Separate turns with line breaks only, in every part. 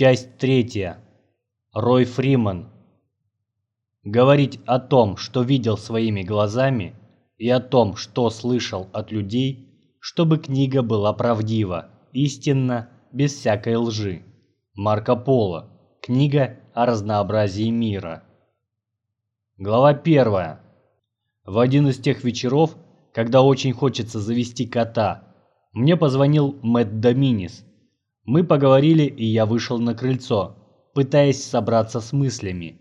Часть третья. Рой Фриман. Говорить о том, что видел своими глазами, и о том, что слышал от людей, чтобы книга была правдива, истинна, без всякой лжи. Марко Поло. Книга о разнообразии мира. Глава первая. В один из тех вечеров, когда очень хочется завести кота, мне позвонил Мэтт Доминис. Мы поговорили, и я вышел на крыльцо, пытаясь собраться с мыслями.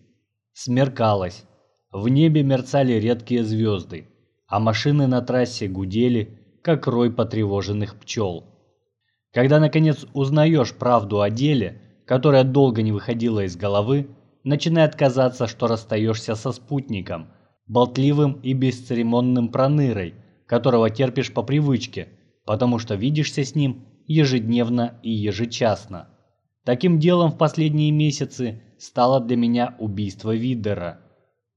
Смеркалось. В небе мерцали редкие звезды, а машины на трассе гудели, как рой потревоженных пчел. Когда наконец узнаешь правду о деле, которая долго не выходила из головы, начинает казаться, что расстаешься со спутником, болтливым и бесцеремонным пронырой, которого терпишь по привычке, потому что видишься с ним ежедневно и ежечасно. Таким делом в последние месяцы стало для меня убийство Видера.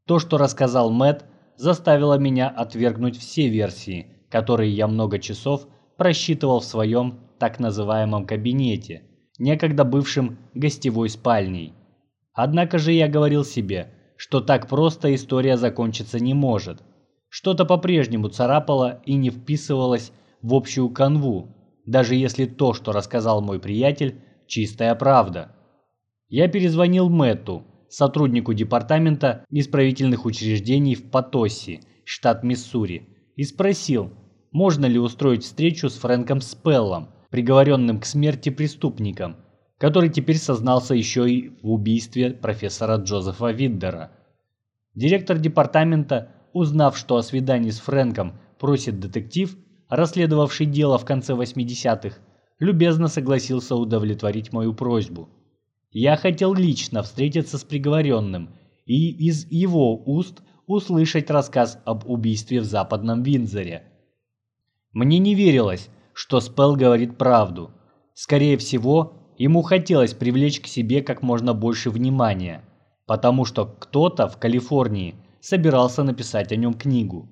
То, что рассказал Мэт, заставило меня отвергнуть все версии, которые я много часов просчитывал в своем так называемом кабинете, некогда бывшим гостевой спальней. Однако же я говорил себе, что так просто история закончиться не может. Что-то по-прежнему царапало и не вписывалось в общую канву, даже если то, что рассказал мой приятель, чистая правда. Я перезвонил Мэтту, сотруднику департамента исправительных учреждений в Потоси, штат Миссури, и спросил, можно ли устроить встречу с Фрэнком Спеллом, приговоренным к смерти преступником, который теперь сознался еще и в убийстве профессора Джозефа Виддера. Директор департамента, узнав, что о свидании с Фрэнком просит детектив, расследовавший дело в конце 80-х, любезно согласился удовлетворить мою просьбу. Я хотел лично встретиться с приговоренным и из его уст услышать рассказ об убийстве в Западном Винзоре. Мне не верилось, что Спелл говорит правду. Скорее всего, ему хотелось привлечь к себе как можно больше внимания, потому что кто-то в Калифорнии собирался написать о нем книгу.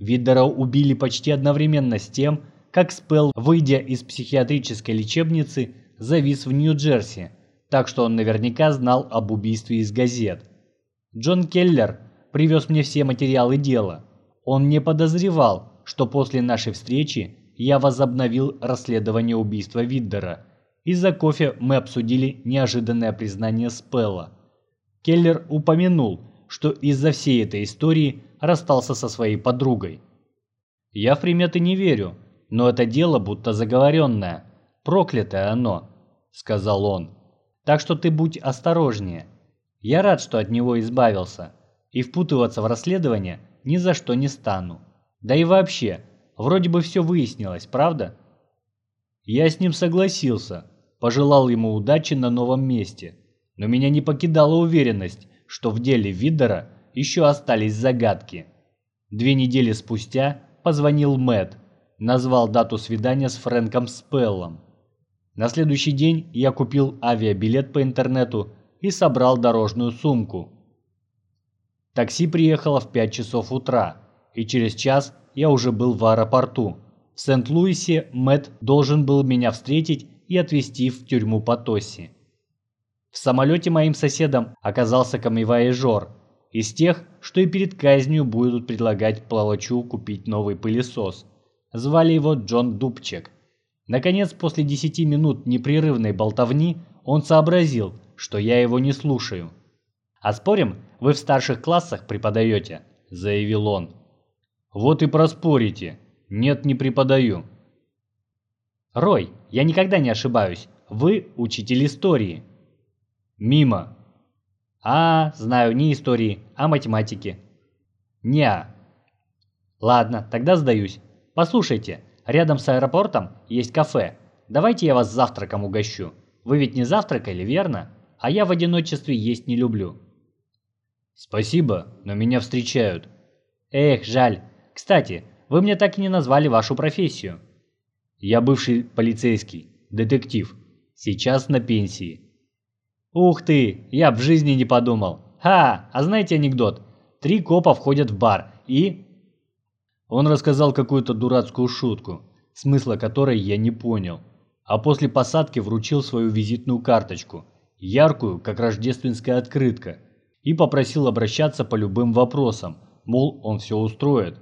Виддера убили почти одновременно с тем, как Спелл, выйдя из психиатрической лечебницы, завис в Нью-Джерси, так что он наверняка знал об убийстве из газет. Джон Келлер привез мне все материалы дела. Он не подозревал, что после нашей встречи я возобновил расследование убийства Виддера. Из-за кофе мы обсудили неожиданное признание Спелла. Келлер упомянул, что из-за всей этой истории расстался со своей подругой. Я в приметы не верю, но это дело будто заговоренное. Проклятое оно, сказал он. Так что ты будь осторожнее. Я рад, что от него избавился, и впутываться в расследование ни за что не стану. Да и вообще, Вроде бы все выяснилось, правда? Я с ним согласился, пожелал ему удачи на новом месте, но меня не покидала уверенность, что в деле Видера еще остались загадки. Две недели спустя позвонил Мэт, назвал дату свидания с Фрэнком Спеллом. На следующий день я купил авиабилет по интернету и собрал дорожную сумку. Такси приехало в 5 часов утра, и через час я уже был в аэропорту. В Сент-Луисе Мэт должен был меня встретить и отвезти в тюрьму Потоси. В самолете моим соседом оказался камевояжер, из тех, что и перед казнью будут предлагать плавачу купить новый пылесос. Звали его Джон Дубчик. Наконец, после 10 минут непрерывной болтовни, он сообразил, что я его не слушаю. «А спорим, вы в старших классах преподаете?» – заявил он. Вот и проспорите. Нет, не преподаю. Рой, я никогда не ошибаюсь. Вы учитель истории. Мимо. А, знаю, не истории, а математики. Неа. Ладно, тогда сдаюсь. Послушайте, рядом с аэропортом есть кафе. Давайте я вас завтраком угощу. Вы ведь не завтракали, верно? А я в одиночестве есть не люблю. Спасибо, но меня встречают. Эх, жаль, кстати, вы мне так и не назвали вашу профессию. Я бывший полицейский, детектив. Сейчас на пенсии. Ух ты, я в жизни не подумал. Ха, а знаете анекдот? Три копа входят в бар и... Он рассказал какую-то дурацкую шутку, смысла которой я не понял, а после посадки вручил свою визитную карточку яркую, как рождественская открытка, и попросил обращаться по любым вопросам, мол, он все устроит.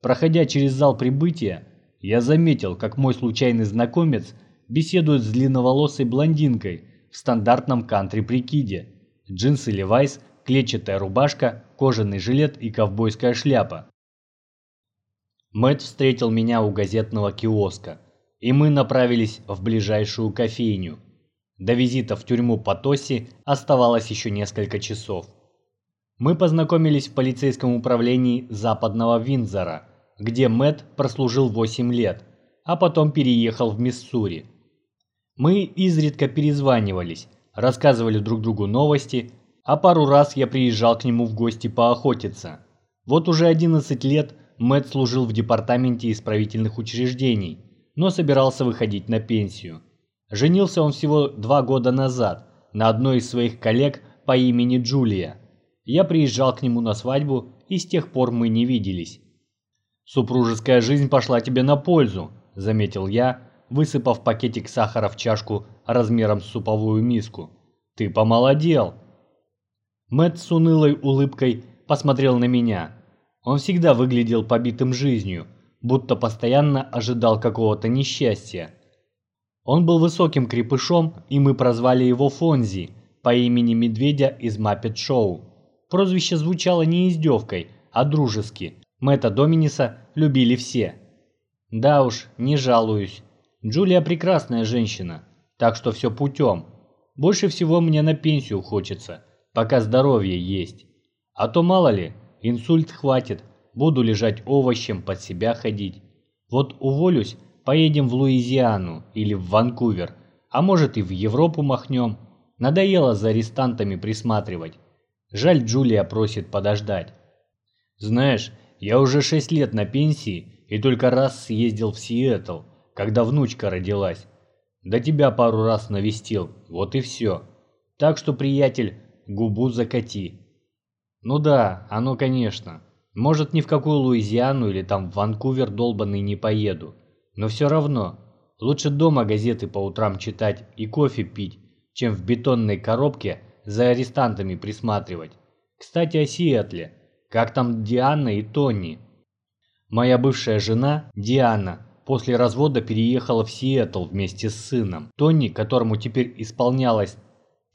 Проходя через зал прибытия, я заметил, как мой случайный знакомец беседует с длинноволосой блондинкой в стандартном кантри-прикиде. Джинсы Левайс, клетчатая рубашка, кожаный жилет и ковбойская шляпа. Мэтт встретил меня у газетного киоска, и мы направились в ближайшую кофейню. До визита в тюрьму Потоси оставалось еще несколько часов. Мы познакомились в полицейском управлении Западного Виндзора, где Мэтт прослужил 8 лет, а потом переехал в Миссури. Мы изредка перезванивались, рассказывали друг другу новости, а пару раз я приезжал к нему в гости поохотиться. Вот уже 11 лет Мэтт служил в департаменте исправительных учреждений, но собирался выходить на пенсию. Женился он всего два года назад на одной из своих коллег по имени Джулия. Я приезжал к нему на свадьбу, и с тех пор мы не виделись. «Супружеская жизнь пошла тебе на пользу», – заметил я, высыпав пакетик сахара в чашку размером с суповую миску. «Ты помолодел!» Мэтт с унылой улыбкой посмотрел на меня. Он всегда выглядел побитым жизнью, будто постоянно ожидал какого-то несчастья. Он был высоким крепышом, и мы прозвали его Фонзи по имени Медведя из Маппет Шоу. Прозвище звучало не издевкой, а дружески. Мэтта Доминиса любили все. Да уж, не жалуюсь. Джулия прекрасная женщина, так что все путем. Больше всего мне на пенсию хочется, пока здоровье есть. А то мало ли, Инсульт хватит, буду лежать овощем, под себя ходить. Вот уволюсь, поедем в Луизиану или в Ванкувер, а может и в Европу махнем. Надоело за арестантами присматривать. Жаль, Джулия просит подождать. Знаешь, я уже шесть лет на пенсии и только раз съездил в Сиэтл, когда внучка родилась. До тебя пару раз навестил, вот и все. Так что, приятель, губу закати. Ну да, оно конечно. Может, ни в какую Луизиану или там в Ванкувер долбанный не поеду. Но все равно, лучше дома газеты по утрам читать и кофе пить, чем в бетонной коробке за арестантами присматривать. Кстати, о Сиэтле. Как там Диана и Тони? Моя бывшая жена, Диана, после развода переехала в Сиэтл вместе с сыном. Тони, которому теперь исполнялось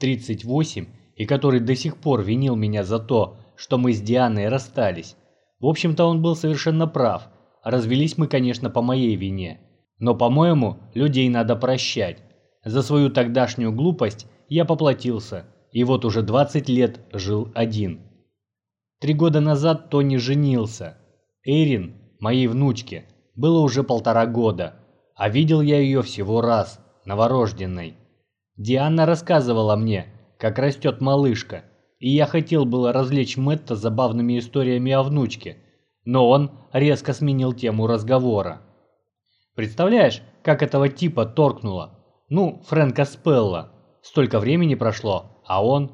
38, и который до сих пор винил меня за то, что мы с Дианой расстались. В общем-то, он был совершенно прав. Развелись мы, конечно, по моей вине. Но, по-моему, людей надо прощать. За свою тогдашнюю глупость я поплатился, и вот уже 20 лет жил один. Три года назад Тони женился. Эрин, моей внучке, было уже полтора года, а видел я ее всего раз, новорожденной. Диана рассказывала мне, как растет малышка, и я хотел было развлечь Мэтта забавными историями о внучке, но он резко сменил тему разговора. Представляешь, как этого типа торкнуло? Ну, Фрэнка Спелла. Столько времени прошло, а он...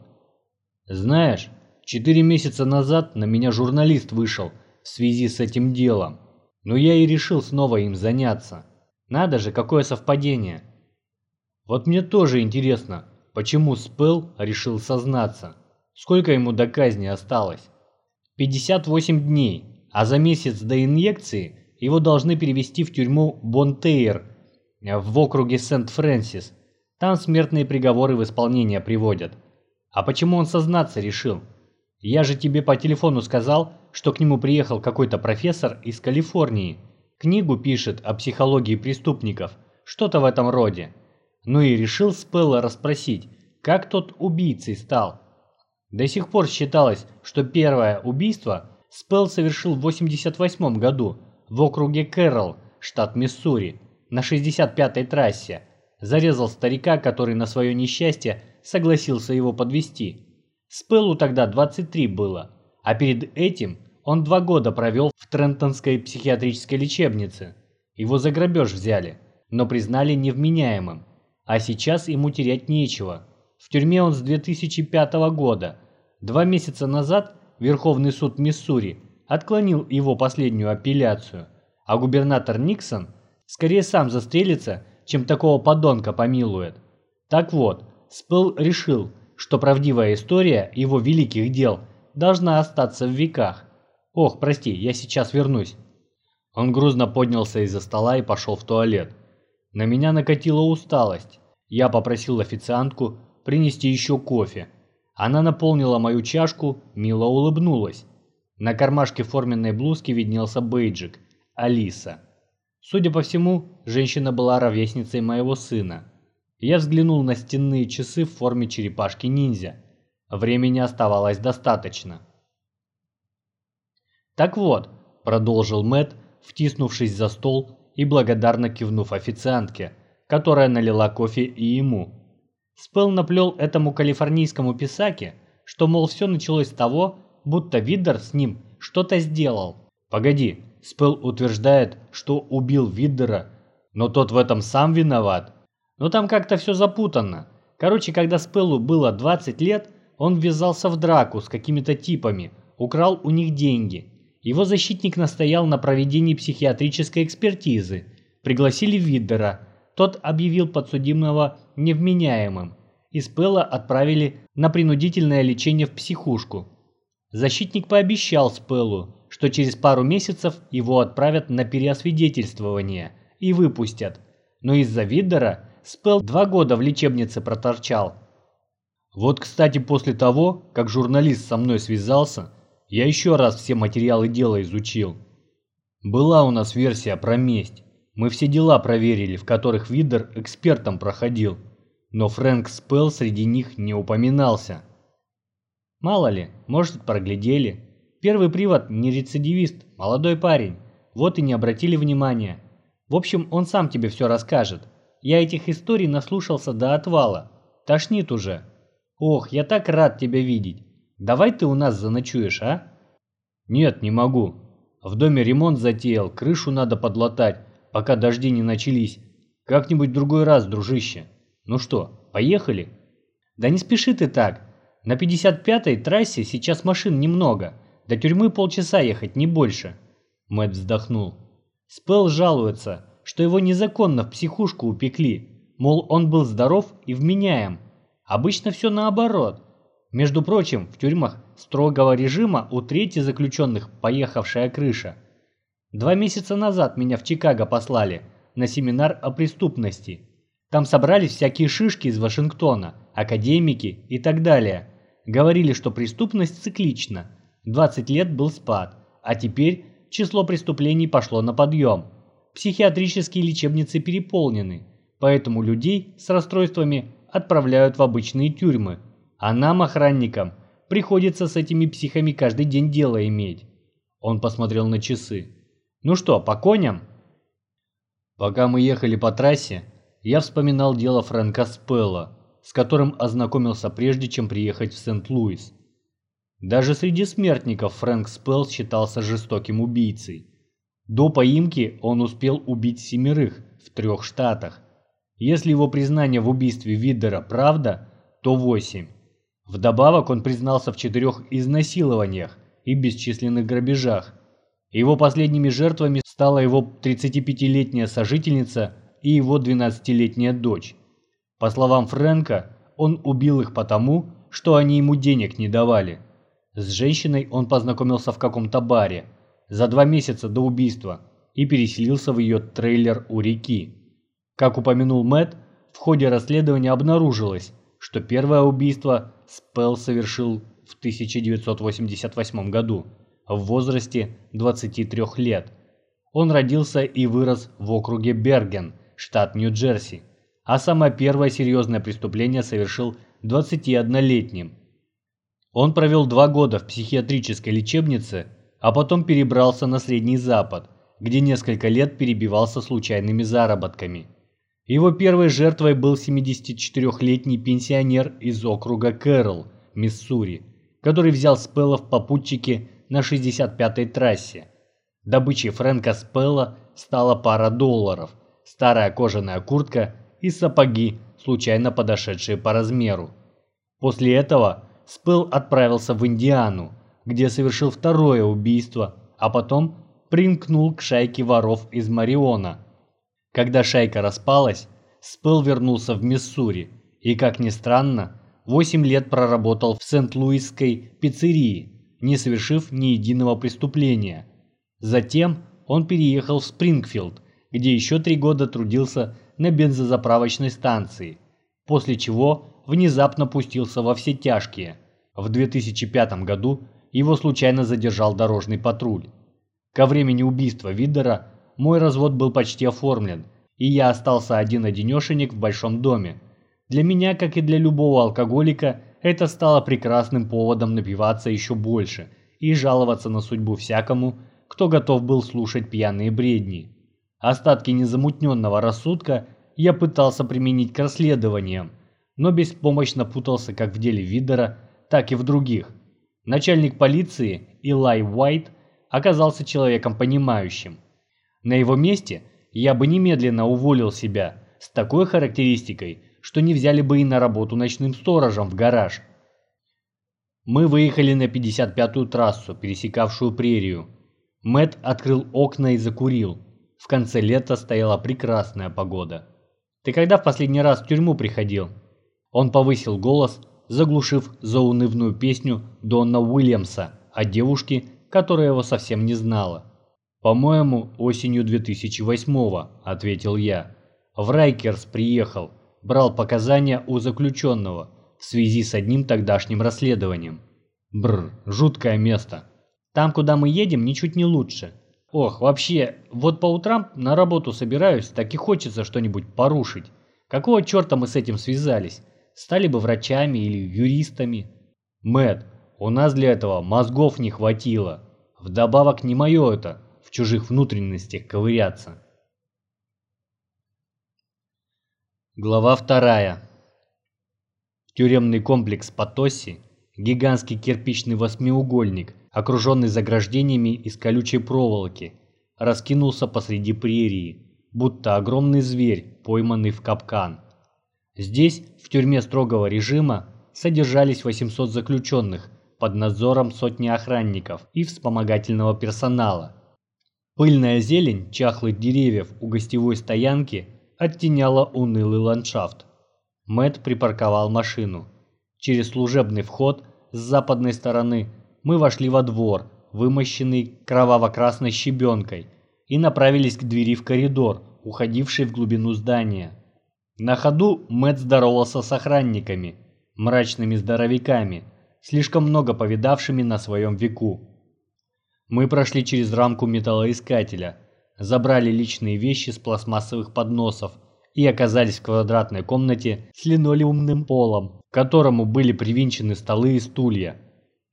Знаешь, четыре месяца назад на меня журналист вышел в связи с этим делом, но я и решил снова им заняться. Надо же, какое совпадение. Вот мне тоже интересно, почему Спел решил сознаться. Сколько ему до казни осталось? 58 дней, а за месяц до инъекции его должны перевести в тюрьму Бонтейр в округе Сент-Фрэнсис. Там смертные приговоры в исполнение приводят. А почему он сознаться решил? Я же тебе по телефону сказал, что к нему приехал какой-то профессор из Калифорнии. Книгу пишет о психологии преступников, что-то в этом роде. Ну и решил Спелла расспросить, как тот убийцей стал. До сих пор считалось, что первое убийство Спелл совершил в 88 году в округе Кэрролл, штат Миссури, на 65-й трассе. Зарезал старика, который на свое несчастье согласился его подвести. Спеллу тогда 23 было, а перед этим он два года провел в Трентонской психиатрической лечебнице. Его за грабеж взяли, но признали невменяемым. А сейчас ему терять нечего. В тюрьме он с 2005 года. Два месяца назад Верховный суд Миссури отклонил его последнюю апелляцию, а губернатор Никсон скорее сам застрелится, чем такого подонка помилует. Так вот, Спел решил, что правдивая история его великих дел должна остаться в веках. Ох, прости, я сейчас вернусь. Он грузно поднялся из-за стола и пошел в туалет. На меня накатила усталость. Я попросил официантку принести еще кофе. Она наполнила мою чашку, мило улыбнулась. На кармашке форменной блузки виднелся бейджик «Алиса». Судя по всему, женщина была ровесницей моего сына. Я взглянул на стенные часы в форме черепашки-ниндзя. Времени оставалось достаточно. «Так вот», – продолжил Мэт, втиснувшись за стол и благодарно кивнув официантке, которая налила кофе и ему. Спел наплел этому калифорнийскому писаке, что, мол, все началось с того, будто Виддер с ним что-то сделал. Погоди, Спел утверждает, что убил Виддера, но тот в этом сам виноват. Но там как-то все запутанно. Короче, когда Спеллу было 20 лет, он ввязался в драку с какими-то типами, украл у них деньги. Его защитник настоял на проведении психиатрической экспертизы. Пригласили Виддера. Тот объявил подсудимого невменяемым. И Спелла отправили на принудительное лечение в психушку. Защитник пообещал Спеллу, что через пару месяцев его отправят на переосвидетельствование и выпустят. Но из-за Виддера Спелл два года в лечебнице проторчал. Вот, кстати, после того, как журналист со мной связался, я еще раз все материалы дела изучил. Была у нас версия про месть. Мы все дела проверили, в которых Видер экспертом проходил. Но Фрэнк Спелл среди них не упоминался. Мало ли, может проглядели. Первый привод не рецидивист, молодой парень. Вот и не обратили внимания. В общем, он сам тебе все расскажет. Я этих историй наслушался до отвала. Тошнит уже. Ох, я так рад тебя видеть. Давай ты у нас заночуешь, а? Нет, не могу. В доме ремонт затеял, крышу надо подлатать, пока дожди не начались. Как-нибудь другой раз, дружище. Ну что, поехали? Да не спеши ты так. На 55-й трассе сейчас машин немного. До тюрьмы полчаса ехать, не больше. Мэтт вздохнул. Спел жалуется, что его незаконно в психушку упекли. Мол, он был здоров и вменяем. Обычно все наоборот. Между прочим, в тюрьмах строгого режима у трети заключенных поехавшая крыша. Два месяца назад меня в Чикаго послали на семинар о преступности. Там собрались всякие шишки из Вашингтона, академики и так далее. Говорили, что преступность циклична. 20 лет был спад, а теперь число преступлений пошло на подъем. Психиатрические лечебницы переполнены, поэтому людей с расстройствами отправляют в обычные тюрьмы, а нам, охранникам, приходится с этими психами каждый день дело иметь. Он посмотрел на часы. Ну что, по коням? Пока мы ехали по трассе, я вспоминал дело Фрэнка Спелла, с которым ознакомился прежде, чем приехать в Сент-Луис. Даже среди смертников Фрэнк Спелл считался жестоким убийцей. До поимки он успел убить семерых в трех штатах. Если его признание в убийстве Виддера правда, то восемь. Вдобавок он признался в четырех изнасилованиях и бесчисленных грабежах. Его последними жертвами стала его 35-летняя сожительница и его 12-летняя дочь. По словам Фрэнка, он убил их потому, что они ему денег не давали. С женщиной он познакомился в каком-то баре за два месяца до убийства и переселился в ее трейлер у реки. Как упомянул Мэтт, в ходе расследования обнаружилось, что первое убийство Спелл совершил в 1988 году в возрасте 23 лет. Он родился и вырос в округе Берген, штат Нью-Джерси, а самое первое серьезное преступление совершил 21-летним. Он провел два года в психиатрической лечебнице, а потом перебрался на Средний Запад, где несколько лет перебивался случайными заработками. Его первой жертвой был 74-летний пенсионер из округа Кэрролл, Миссури, который взял Спелла в попутчике на 65-й трассе. Добычей Фрэнка Спелла стала пара долларов, старая кожаная куртка и сапоги, случайно подошедшие по размеру. После этого Спелл отправился в Индиану, где совершил второе убийство, а потом примкнул к шайке воров из Мариона – когда шайка распалась, Спел вернулся в Миссури И, как ни странно, 8 лет проработал в Сент-Луисской пиццерии, не совершив ни единого преступления. Затем он переехал в Спрингфилд, где еще три года трудился на бензозаправочной станции, после чего внезапно пустился во все тяжкие. В 2005 году его случайно задержал дорожный патруль. Ко времени убийства Видера мой развод был почти оформлен, и я остался один-одинешенек в большом доме. Для меня, как и для любого алкоголика, это стало прекрасным поводом напиваться еще больше и жаловаться на судьбу всякому, кто готов был слушать пьяные бредни. Остатки незамутненного рассудка я пытался применить к расследованиям, но беспомощно путался как в деле Видера, так и в других. Начальник полиции Илай Уайт оказался человеком понимающим. На его месте я бы немедленно уволил себя с такой характеристикой, что не взяли бы и на работу ночным сторожем в гараж. Мы выехали на 55-ю трассу, пересекавшую прерию. Мэт открыл окна и закурил. В конце лета стояла прекрасная погода. «Ты когда в последний раз в тюрьму приходил?» Он повысил голос, заглушив заунывную песню Донна Уильямса о девушке, которая его совсем не знала. «По-моему, осенью 2008-го», – ответил я. «В Райкерс приехал, брал показания у заключенного в связи с одним тогдашним расследованием. Бр, жуткое место. Там, куда мы едем, ничуть не лучше. Ох, вообще, вот по утрам на работу собираюсь, так и хочется что-нибудь порушить. Какого черта мы с этим связались? Стали бы врачами или юристами? Мэт, у нас для этого мозгов не хватило. Вдобавок не мое это чужих внутренностях ковыряться. Глава вторая. Тюремный комплекс Потоси, гигантский кирпичный восьмиугольник, окруженный заграждениями из колючей проволоки, раскинулся посреди прерии, будто огромный зверь, пойманный в капкан. Здесь, в тюрьме строгого режима, содержались 800 заключенных под надзором сотни охранников и вспомогательного персонала – Пыльная зелень чахлых деревьев у гостевой стоянки оттеняла унылый ландшафт. Мэт припарковал машину. Через служебный вход с западной стороны мы вошли во двор, вымощенный кроваво-красной щебенкой, и направились к двери в коридор, уходивший в глубину здания. На ходу Мэт здоровался с охранниками, мрачными здоровяками, слишком много повидавшими на своем веку. Мы прошли через рамку металлоискателя, забрали личные вещи с пластмассовых подносов и оказались в квадратной комнате с линолеумным полом, к которому были привинчены столы и стулья.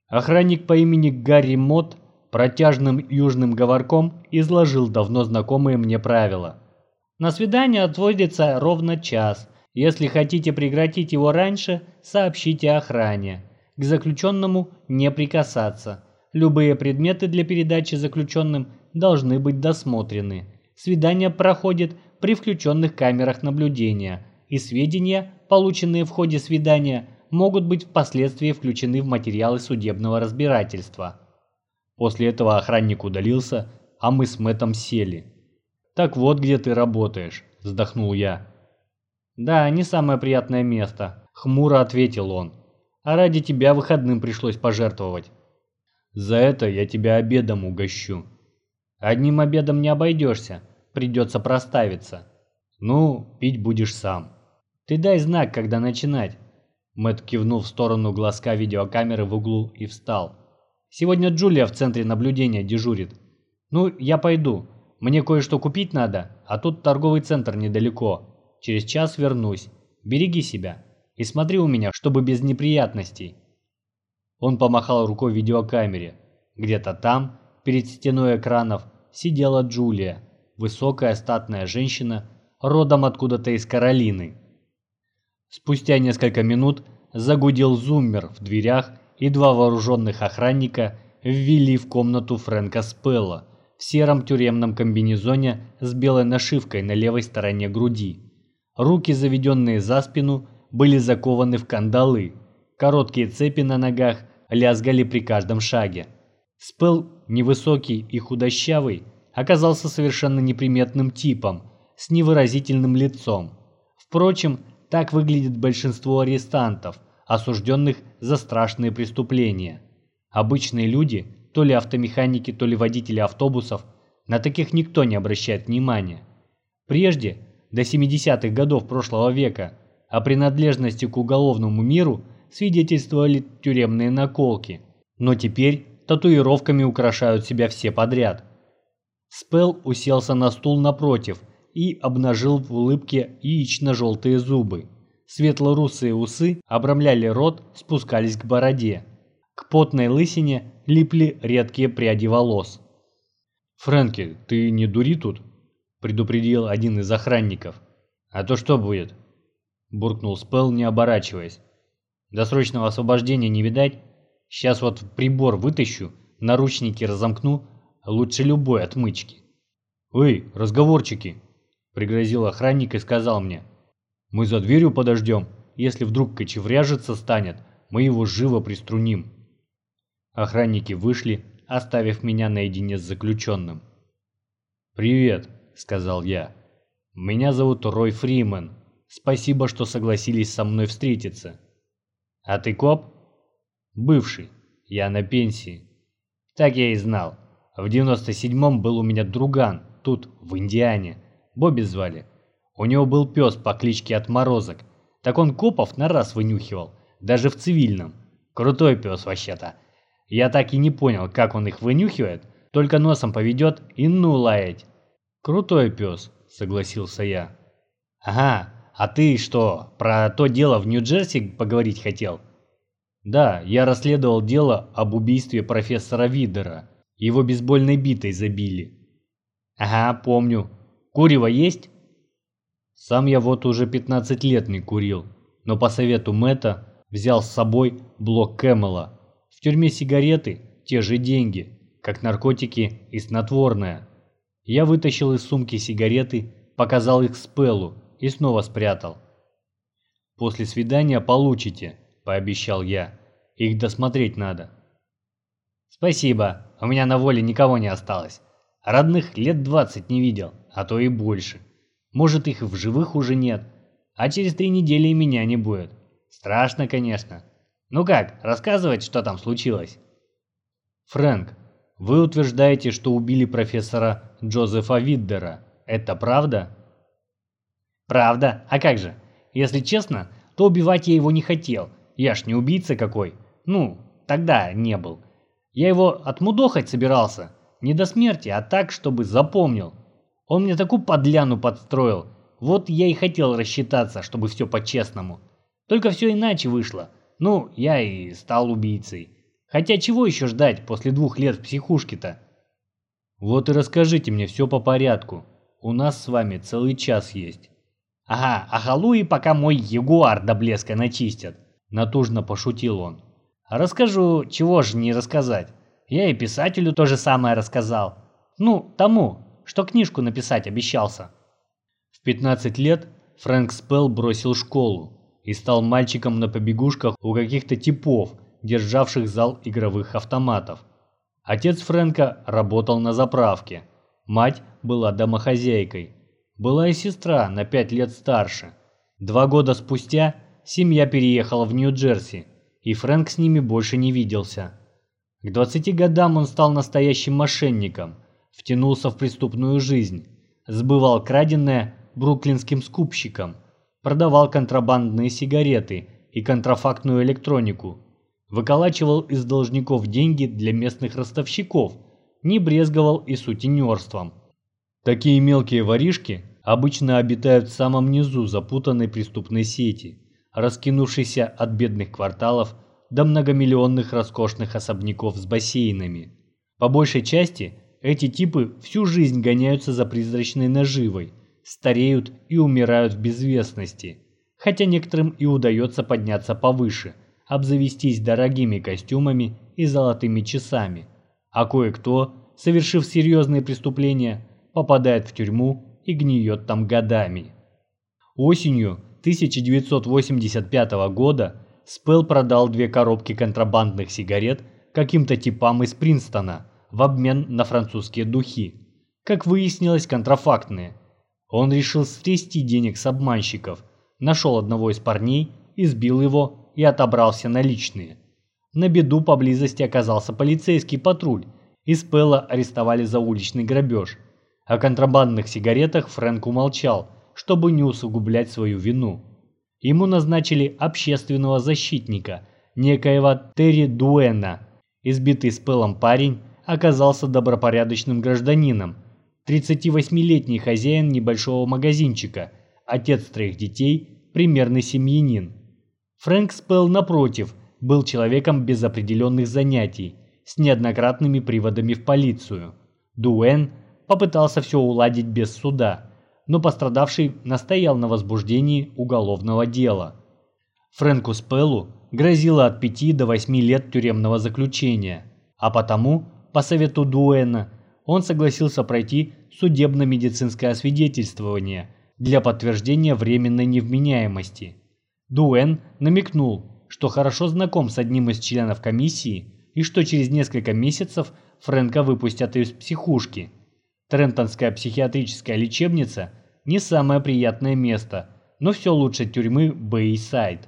Охранник по имени Гарри Мот протяжным южным говорком изложил давно знакомые мне правила. На свидание отводится ровно час. Если хотите прекратить его раньше, сообщите охране. К заключенному не прикасаться. Любые предметы для передачи заключенным должны быть досмотрены. Свидание проходит при включенных камерах наблюдения, и сведения, полученные в ходе свидания, могут быть впоследствии включены в материалы судебного разбирательства. После этого охранник удалился, а мы с Мэтом сели. «Так вот, где ты работаешь», – вздохнул я. «Да, не самое приятное место», – хмуро ответил он. «А ради тебя выходным пришлось пожертвовать». За это я тебя обедом угощу. Одним обедом не обойдешься, придется проставиться. Ну, пить будешь сам. Ты дай знак, когда начинать. Мэт кивнул в сторону глазка видеокамеры в углу и встал. Сегодня Джулия в центре наблюдения дежурит. Ну, я пойду. Мне кое-что купить надо, а тут торговый центр недалеко. Через час вернусь. Береги себя. И смотри у меня, чтобы без неприятностей. Он помахал рукой видеокамере. Где-то там, перед стеной экранов, сидела Джулия, высокая статная женщина, родом откуда-то из Каролины. Спустя несколько минут загудел зуммер в дверях, и два вооруженных охранника ввели в комнату Фрэнка Спелла в сером тюремном комбинезоне с белой нашивкой на левой стороне груди. Руки, заведенные за спину, были закованы в кандалы. Короткие цепи на ногах лязгали при каждом шаге. Спел, невысокий и худощавый, оказался совершенно неприметным типом, с невыразительным лицом. Впрочем, Так выглядит большинство арестантов, осужденных за страшные преступления. Обычные люди, то ли автомеханики, то ли водители автобусов, на таких никто не обращает внимания. Прежде, до 70-х годов прошлого века, о принадлежности к уголовному миру свидетельствовали тюремные наколки, но теперь татуировками украшают себя все подряд. Спел уселся на стул напротив и обнажил в улыбке яично-желтые зубы. Светло-русые усы обрамляли рот, спускались к бороде. К потной лысине липли редкие пряди волос. «Фрэнки, ты не дури тут?» – предупредил один из охранников. «А то что будет?» – буркнул Спел, не оборачиваясь. «Досрочного освобождения не видать? Сейчас вот прибор вытащу, наручники разомкну, лучше любой отмычки». «Эй, разговорчики!» – пригрозил охранник и сказал мне. «Мы за дверью подождем. Если вдруг кочевряжиться станет, мы его живо приструним». Охранники вышли, оставив меня наедине с заключенным. «Привет», — сказал я. «Меня зовут Рой Фриман. Спасибо, что согласились со мной встретиться». «А ты коп?» «Бывший. Я на пенсии». «Так я и знал. В 97-м был у меня друган, тут, в Индиане. Бобби звали. У него был пес по кличке Отморозок. Так он копов на раз вынюхивал, даже в цивильном. Крутой пес вообще-то. Я так и не понял, как он их вынюхивает, только носом поведет и ну лаять. Крутой пес, согласился я. Ага, а ты что, про то дело в Нью-Джерси поговорить хотел? Да, я расследовал дело об убийстве профессора Видера. Его бейсбольной битой забили. Ага, помню. Курево есть? Сам я вот уже 15 лет не курил, но по совету Мэтта взял с собой блок Кэмела в тюрьме сигареты – те же деньги, как наркотики и снотворное. Я вытащил из сумки сигареты, показал их Спеллу и снова спрятал. «После свидания получите», – пообещал я. «Их досмотреть надо». «Спасибо, у меня на воле никого не осталось. Родных лет двадцать не видел, а то и больше. Может, их в живых уже нет, а через три недели и меня не будет. Страшно, конечно, ну как, рассказывать, что там случилось? Фрэнк, вы утверждаете, что убили профессора Джозефа Виддера. Это правда? Правда. А как же? Если честно, то убивать я его не хотел. Я ж не убийца какой. Ну, тогда не был. Я его отмудохать собирался. Не до смерти, а так, чтобы запомнил. Он мне такую подляну подстроил. Вот я и хотел рассчитаться, чтобы все по-честному. Только все иначе вышло. Ну, я и стал убийцей. Хотя чего еще ждать после двух лет в психушке-то? Вот и расскажите мне все по порядку. У нас с вами целый час есть. Ага, а халуи пока мой ягуар до блеска начистят. Натужно пошутил он. расскажу, чего же не рассказать. Я и писателю то же самое рассказал. Ну, тому, что книжку написать обещался. В 15 лет Фрэнк Спелл бросил школу и стал мальчиком на побегушках у каких-то типов, державших зал игровых автоматов. Отец Фрэнка работал на заправке, мать была домохозяйкой. Была и сестра на пять лет старше. Два года спустя семья переехала в Нью-Джерси, и Фрэнк с ними больше не виделся. К 20 годам он стал настоящим мошенником, втянулся в преступную жизнь, сбывал краденое бруклинским скупщиком – продавал контрабандные сигареты и контрафактную электронику, выколачивал из должников деньги для местных ростовщиков, не брезговал и сутенерством. Такие мелкие воришки обычно обитают в самом низу запутанной преступной сети, раскинувшейся от бедных кварталов до многомиллионных роскошных особняков с бассейнами. По большей части эти типы всю жизнь гоняются за призрачной наживой – стареют и умирают в безвестности, хотя некоторым и удается подняться повыше, обзавестись дорогими костюмами и золотыми часами, а кое-кто, совершив серьезные преступления, попадает в тюрьму и гниет там годами. Осенью 1985 года Спелл продал две коробки контрабандных сигарет каким-то типам из Принстона в обмен на французские духи. Как выяснилось, контрафактные – он решил стрясти денег с обманщиков, нашел одного из парней, избил его и отобрал все наличные. На беду поблизости оказался полицейский патруль, и Спелла арестовали за уличный грабеж. О контрабандных сигаретах Фрэнк умолчал, чтобы не усугублять свою вину. Ему назначили общественного защитника, некоего Терри Дуэна. Избитый Спеллом парень оказался добропорядочным гражданином, 38-летний хозяин небольшого магазинчика, отец троих детей, примерный семьянин. Фрэнк Спелл, напротив, был человеком без определенных занятий, с неоднократными приводами в полицию. Дуэн попытался все уладить без суда, но пострадавший настоял на возбуждении уголовного дела. Фрэнку Спеллу грозило от 5 до 8 лет тюремного заключения, а потому, по совету Дуэна, он согласился пройти судебно-медицинское освидетельствование для подтверждения временной невменяемости. Дуэн намекнул, что хорошо знаком с одним из членов комиссии и что через несколько месяцев Фрэнка выпустят из психушки. Трентонская психиатрическая лечебница не самое приятное место, но все лучше тюрьмы Бэйсайд.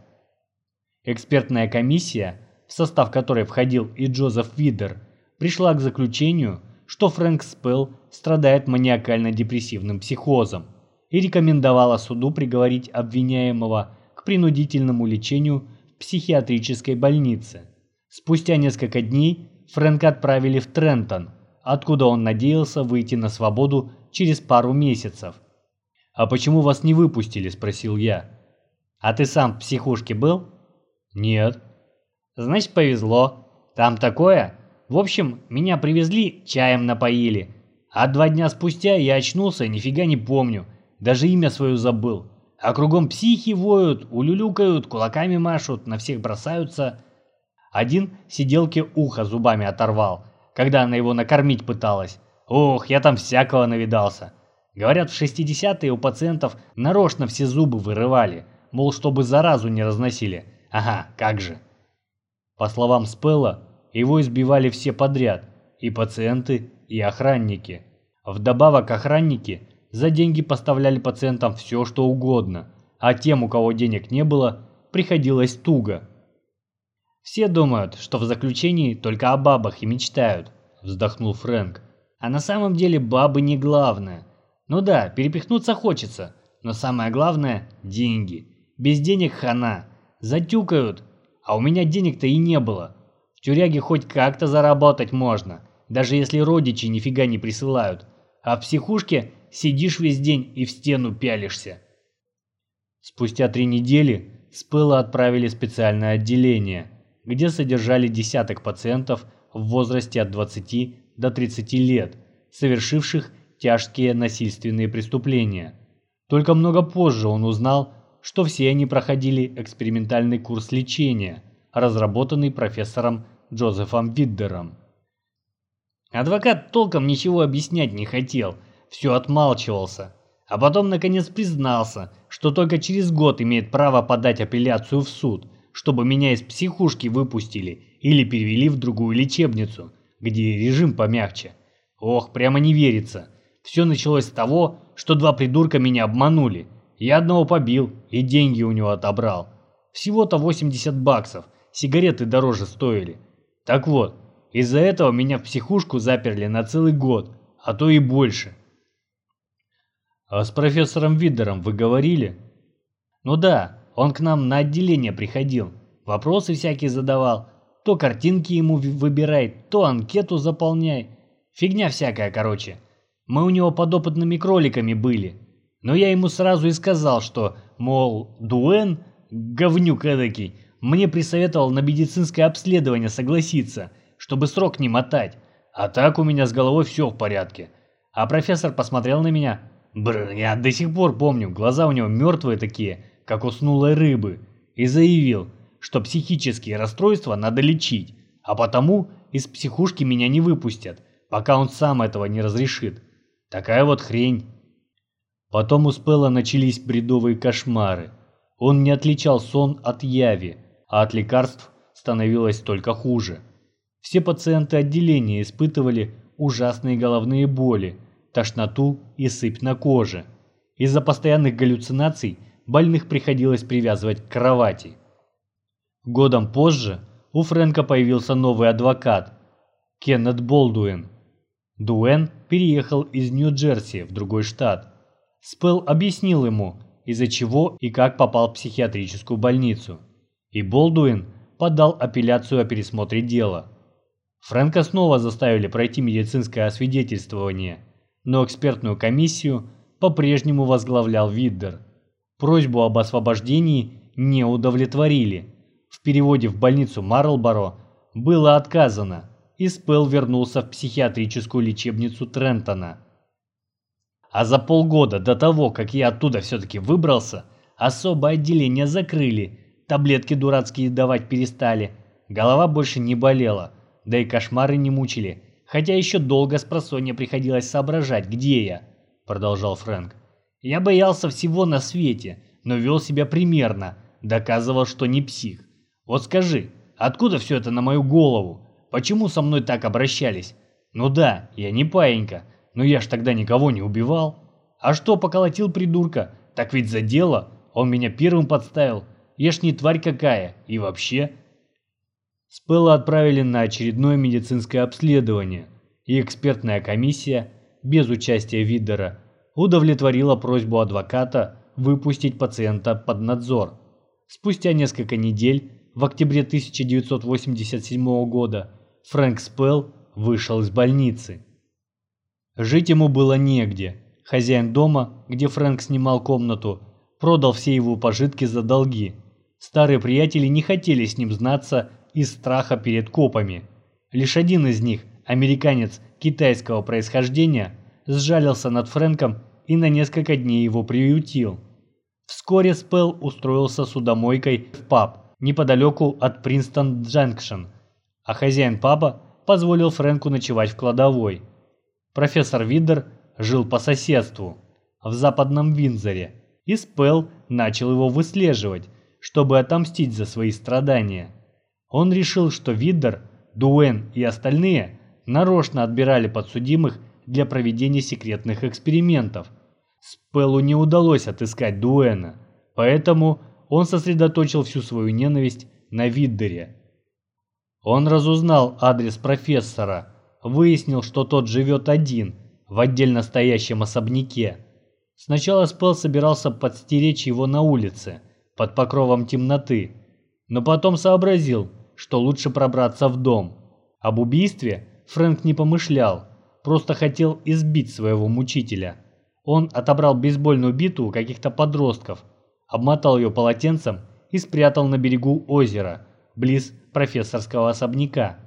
Экспертная комиссия, в состав которой входил и Джозеф Видер, пришла к заключению, что Фрэнк Спелл страдает маниакально-депрессивным психозом и рекомендовала суду приговорить обвиняемого к принудительному лечению в психиатрической больнице. Спустя несколько дней Фрэнка отправили в Трентон, откуда он надеялся выйти на свободу через пару месяцев. «А почему вас не выпустили?» – спросил я. «А ты сам в психушке был?» «Нет». «Значит, повезло. Там такое. В общем, меня привезли, чаем напоили. А два дня спустя я очнулся нифига не помню. Даже имя свое забыл. А кругом психи воют, улюлюкают, кулаками машут, на всех бросаются». Один сиделке ухо зубами оторвал, когда она его накормить пыталась. Ох, я там всякого навидался. Говорят, в 60-е у пациентов нарочно все зубы вырывали, мол, чтобы заразу не разносили. Ага, как же. По словам Спелла, его избивали все подряд, и пациенты, и охранники. Вдобавок охранники за деньги поставляли пациентам все, что угодно, а тем, у кого денег не было, приходилось туго. «Все думают, что в заключении только о бабах и мечтают», – вздохнул Фрэнк. «А на самом деле бабы не главное. Ну да, перепихнуться хочется, но самое главное – деньги. Без денег хана. Затюкают. А у меня денег-то и не было. В тюряге хоть как-то заработать можно, даже если родичи нифига не присылают. А в психушке сидишь весь день и в стену пялишься». Спустя три недели Спыла отправили в специальное отделение – где содержали десяток пациентов в возрасте от 20 до 30 лет, совершивших тяжкие насильственные преступления. Только много позже он узнал, что все они проходили экспериментальный курс лечения, разработанный профессором Джозефом Виддером. Адвокат толком ничего объяснять не хотел, все отмалчивался, а потом наконец признался, что только через год имеет право подать апелляцию в суд, чтобы меня из психушки выпустили или перевели в другую лечебницу, где режим помягче. Ох, прямо не верится. Все началось с того, что два придурка меня обманули. Я одного побил и деньги у него отобрал. Всего-то 80 баксов, сигареты дороже стоили. Так вот, из-за этого меня в психушку заперли на целый год, а то и больше. А с профессором Видером вы говорили? Ну да, он к нам на отделение приходил, вопросы всякие задавал. То картинки ему выбирай, то анкету заполняй. Фигня всякая, короче. Мы у него подопытными кроликами были. Но я ему сразу и сказал, что, мол, Дуэн, говнюк эдакий, мне присоветовал на медицинское обследование согласиться, чтобы срок не мотать. А так у меня с головой все в порядке. А профессор посмотрел на меня. Бррр, я до сих пор помню, глаза у него мертвые такие, как уснулой рыбы, и заявил, что психические расстройства надо лечить, а потому из психушки меня не выпустят, пока он сам этого не разрешит. Такая вот хрень. Потом у Спелла начались бредовые кошмары. Он не отличал сон от яви, а от лекарств становилось только хуже. Все пациенты отделения испытывали ужасные головные боли, тошноту и сыпь на коже. Из-за постоянных галлюцинаций больных приходилось привязывать к кровати. Годом позже у Фрэнка появился новый адвокат – Кеннет Болдуин. Дуэн переехал из Нью-Джерси в другой штат. Спелл объяснил ему, из-за чего и как попал в психиатрическую больницу. И Болдуин подал апелляцию о пересмотре дела. Фрэнка снова заставили пройти медицинское освидетельствование, но экспертную комиссию по-прежнему возглавлял Виддер. Просьбу об освобождении не удовлетворили. В переводе в больницу Марлборо было отказано, и Спелл вернулся в психиатрическую лечебницу Трентона. А за полгода до того, как я оттуда все-таки выбрался, особое отделение закрыли, таблетки дурацкие давать перестали, голова больше не болела, да и кошмары не мучили, хотя еще долго с просонья приходилось соображать, где я, продолжал Фрэнк. Я боялся всего на свете, но вел себя примерно, доказывал, что не псих. Вот скажи, откуда все это на мою голову? Почему со мной так обращались? Ну да, я не паинька, но я ж тогда никого не убивал. А что поколотил придурка? Так ведь за дело. Он меня первым подставил. Я ж не тварь какая. И вообще... Спелла отправили на очередное медицинское обследование, и экспертная комиссия, без участия Видера, удовлетворила просьбу адвоката выпустить пациента под надзор. Спустя несколько недель, в октябре 1987 года, Фрэнк Спелл вышел из больницы. Жить ему было негде. Хозяин дома, где Фрэнк снимал комнату, продал все его пожитки за долги. Старые приятели не хотели с ним знаться из страха перед копами. Лишь один из них, американец китайского происхождения, сжалился над Фрэнком и на несколько дней его приютил. Вскоре Спелл устроился судомойкой в паб неподалеку от Принстон-Джанкшн, а хозяин паба позволил Фрэнку ночевать в кладовой – Профессор Видер жил по соседству, в западном Винзоре, и Спелл начал его выслеживать, чтобы отомстить за свои страдания. Он решил, что Видер, Дуэн и остальные нарочно отбирали подсудимых для проведения секретных экспериментов. Спеллу не удалось отыскать Дуэна, поэтому он сосредоточил всю свою ненависть на Виддере. Он разузнал адрес профессора – выяснил, что тот живет один, в отдельно стоящем особняке. Сначала Спелл собирался подстеречь его на улице, под покровом темноты, но потом сообразил, что лучше пробраться в дом. Об убийстве Фрэнк не помышлял, просто хотел избить своего мучителя. Он отобрал бейсбольную биту у каких-то подростков, обмотал ее полотенцем и спрятал на берегу озера, близ профессорского особняка.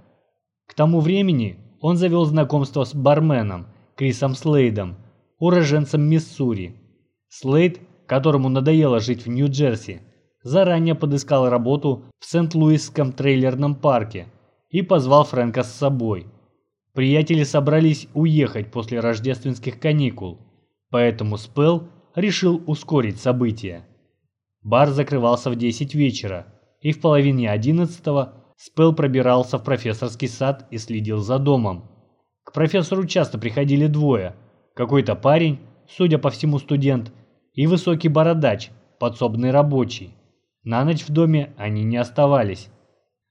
К тому времени он завел знакомство с барменом Крисом Слейдом, уроженцем Миссури. Слейд, которому надоело жить в Нью-Джерси, заранее подыскал работу в Сент-Луисском трейлерном парке и позвал Фрэнка с собой. Приятели собрались уехать после рождественских каникул, поэтому Спелл решил ускорить события. Бар закрывался в 10 вечера, и в половине 11 Спел пробирался в профессорский сад и следил за домом. К профессору часто приходили двое. Какой-то парень, судя по всему студент, и высокий бородач, подсобный рабочий. На ночь в доме они не оставались.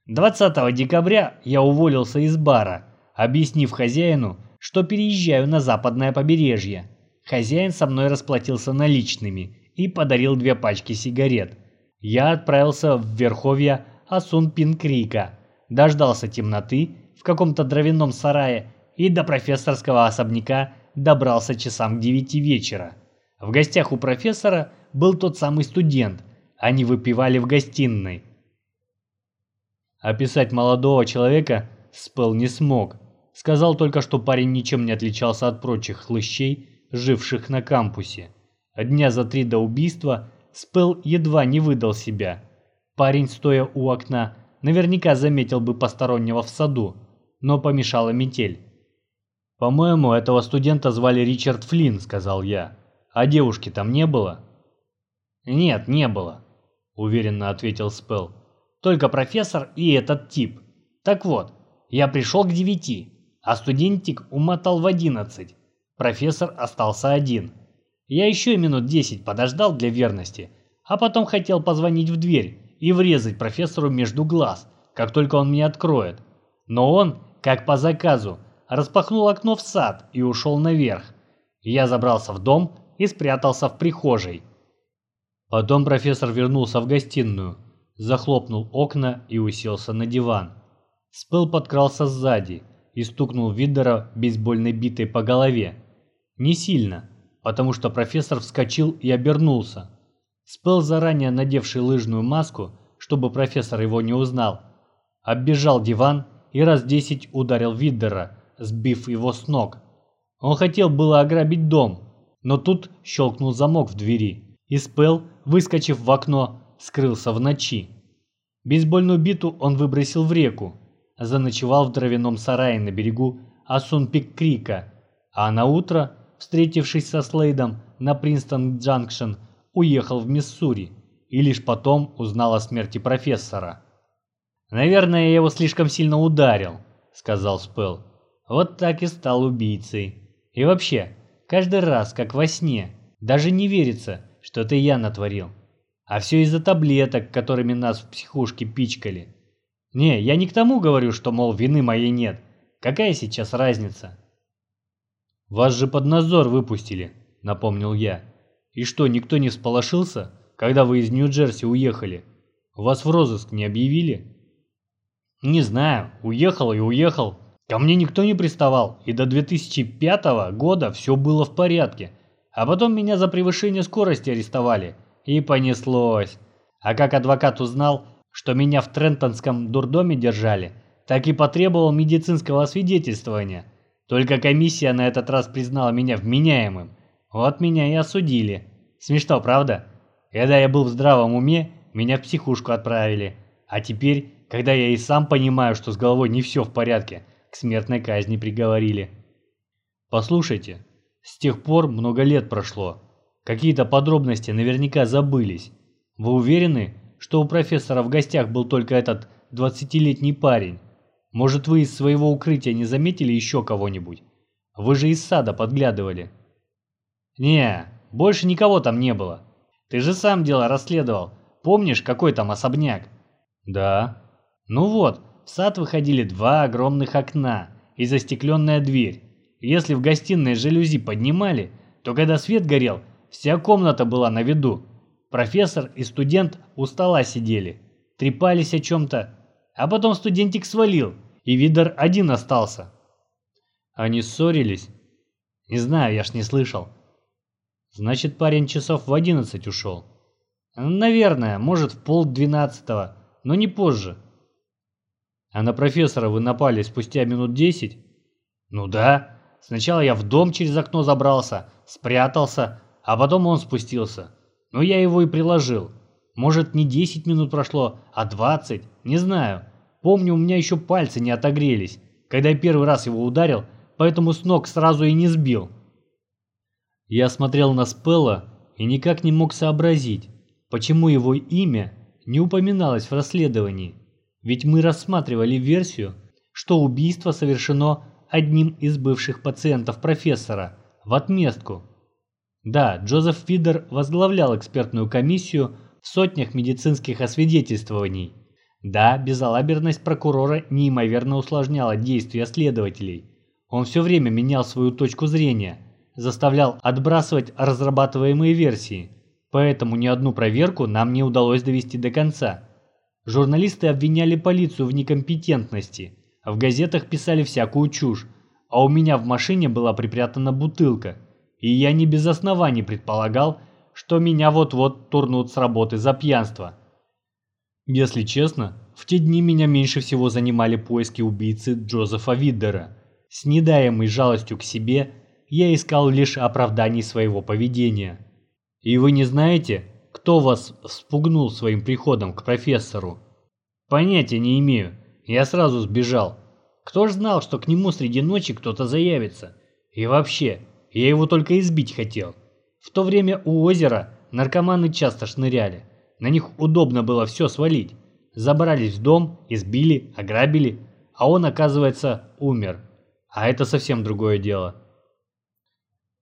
20 декабря я уволился из бара, объяснив хозяину, что переезжаю на западное побережье. Хозяин со мной расплатился наличными и подарил две пачки сигарет. Я отправился в Верховье Асунпинкрика, дождался темноты в каком-то дровяном сарае и до профессорского особняка добрался часам к девяти вечера. В гостях у профессора был тот самый студент, они выпивали в гостиной. Описать молодого человека Спел не смог. Сказал только, что парень ничем не отличался от прочих хлыщей, живших на кампусе. Дня за три до убийства Спел едва не выдал себя – Парень, стоя у окна, наверняка заметил бы постороннего в саду, но помешала метель. «По-моему, этого студента звали Ричард Флинн», — сказал я. «А девушки там не было?» «Нет, не было», — уверенно ответил Спелл. «Только профессор и этот тип. Так вот, я пришел к девяти, а студентик умотал в одиннадцать. Профессор остался один. Я еще минут десять подождал для верности, а потом хотел позвонить в дверь и врезать профессору между глаз, как только он мне откроет. Но он, как по заказу, распахнул окно в сад и ушел наверх. Я забрался в дом и спрятался в прихожей. Потом профессор вернулся в гостиную, захлопнул окна и уселся на диван. Спел подкрался сзади и стукнул Виддера бейсбольной битой по голове. Не сильно, потому что профессор вскочил и обернулся. Спел, заранее надевший лыжную маску, чтобы профессор его не узнал, оббежал диван и раз десять ударил Виддера, сбив его с ног. Он хотел было ограбить дом, но тут щелкнул замок в двери, и Спел, выскочив в окно, скрылся в ночи. Бейсбольную биту он выбросил в реку, заночевал в дровяном сарае на берегу Асунпик-Крика, а на утро, встретившись со Слейдом на Принстон-Джанкшен, уехал в Миссури и лишь потом узнал о смерти профессора. «Наверное, я его слишком сильно ударил», — сказал Спелл. «Вот так и стал убийцей. И вообще, каждый раз, как во сне, даже не верится, что это я натворил. А все из-за таблеток, которыми нас в психушке пичкали. Не, я не к тому говорю, что, мол, вины моей нет. Какая сейчас разница?» «Вас же под надзор выпустили», — напомнил я. «И что, никто не всполошился, когда вы из Нью-Джерси уехали? Вас в розыск не объявили?» Не знаю, уехал и уехал. Ко мне никто не приставал, и до 2005 года все было в порядке. А потом меня за превышение скорости арестовали. И понеслось. А как адвокат узнал, что меня в Трентонском дурдоме держали, так и потребовал медицинского освидетельствования. Только комиссия на этот раз признала меня вменяемым. Вот меня и осудили. Смешно, правда? Когда я был в здравом уме, меня в психушку отправили. А теперь когда я и сам понимаю, что с головой не все в порядке, к смертной казни приговорили. Послушайте, с тех пор много лет прошло. Какие-то подробности наверняка забылись. Вы уверены, что у профессора в гостях был только этот двадцатилетний парень? Может, вы из своего укрытия не заметили еще кого-нибудь? Вы же из сада подглядывали. Не, больше никого там не было. Ты же сам дело расследовал. Помнишь, какой там особняк? Да. Ну вот, в сад выходили два огромных окна и застекленная дверь. Если в гостиной жалюзи поднимали, то когда свет горел, вся комната была на виду. Профессор и студент у стола сидели, трепались о чем-то, а потом студентик свалил, и Видер один остался. Они ссорились? Не знаю, я ж не слышал. Значит, парень часов в одиннадцать ушел. Наверное, может в пол двенадцатого, но не позже. А на профессора вы напали спустя минут десять? Ну да. Сначала я в дом через окно забрался, спрятался, а потом он спустился. Но я его и приложил. Может, не десять минут прошло, а двадцать, не знаю. Помню, у меня еще пальцы не отогрелись, когда я первый раз его ударил, поэтому с ног сразу и не сбил. Я смотрел на Спелла и никак не мог сообразить, почему его имя не упоминалось в расследовании. Ведь мы рассматривали версию, что убийство совершено одним из бывших пациентов профессора в отместку. Да, Джозеф Фидер возглавлял экспертную комиссию в сотнях медицинских освидетельствований. Да, безалаберность прокурора неимоверно усложняла действия следователей. Он все время менял свою точку зрения, заставлял отбрасывать разрабатываемые версии, поэтому ни одну проверку нам не удалось довести до конца. Журналисты обвиняли полицию в некомпетентности, в газетах писали всякую чушь, а у меня в машине была припрятана бутылка, и я не без оснований предполагал, что меня вот-вот турнут с работы за пьянство. Если честно, в те дни меня меньше всего занимали поиски убийцы Джозефа Виддера. С недаемой жалостью к себе я искал лишь оправданий своего поведения. И вы не знаете, кто вас спугнул своим приходом к профессору? Понятия не имею. Я сразу сбежал. Кто ж знал, что к нему среди ночи кто-то заявится? И вообще, я его только избить хотел. В то время у озера наркоманы часто шныряли. На них удобно было все свалить. Забрались в дом, избили, ограбили, а он, оказывается, умер. А это совсем другое дело.